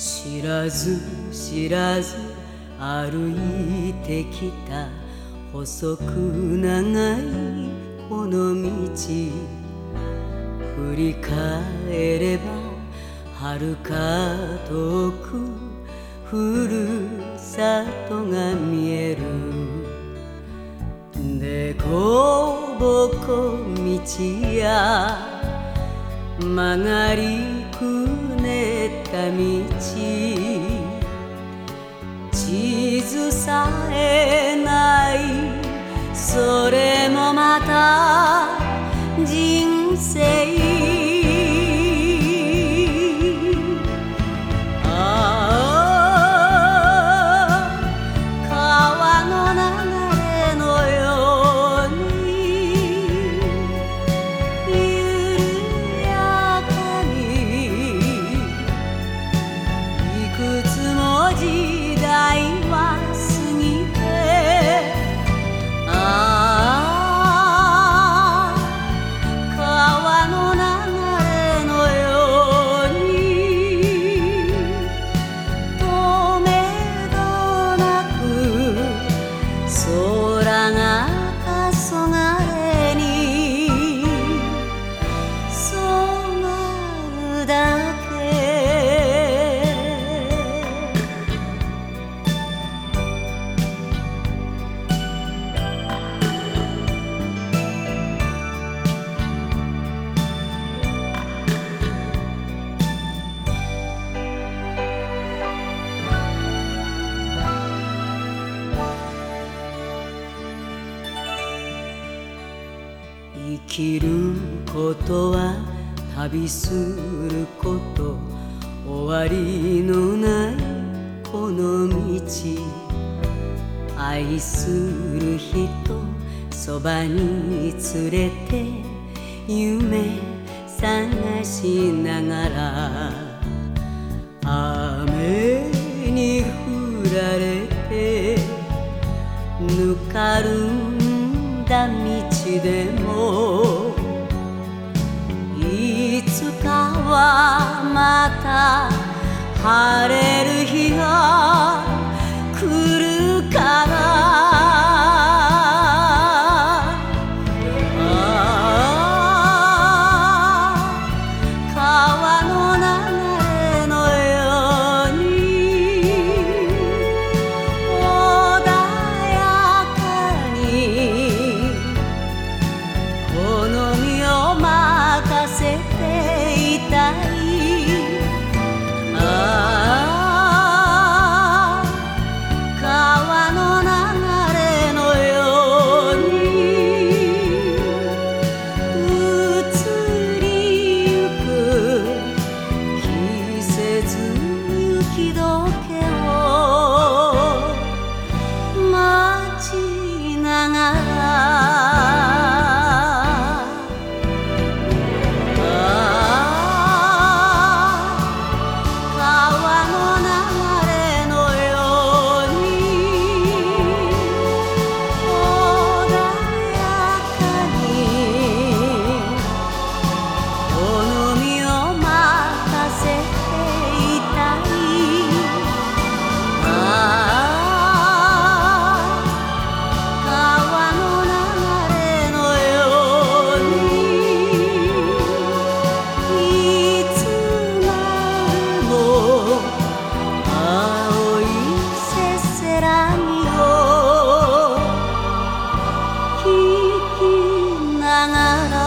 知らず知らず歩いてきた細く長いこの道振り返れば遥か遠くふるさとが見える。でこぼこ道や曲がりくねった道。地図さえない。それもまた人生。もきることは旅すること終わりのないこの道愛する人そばに連れて夢探しながら。雨に降られてぬかるんだ道でも How 啊。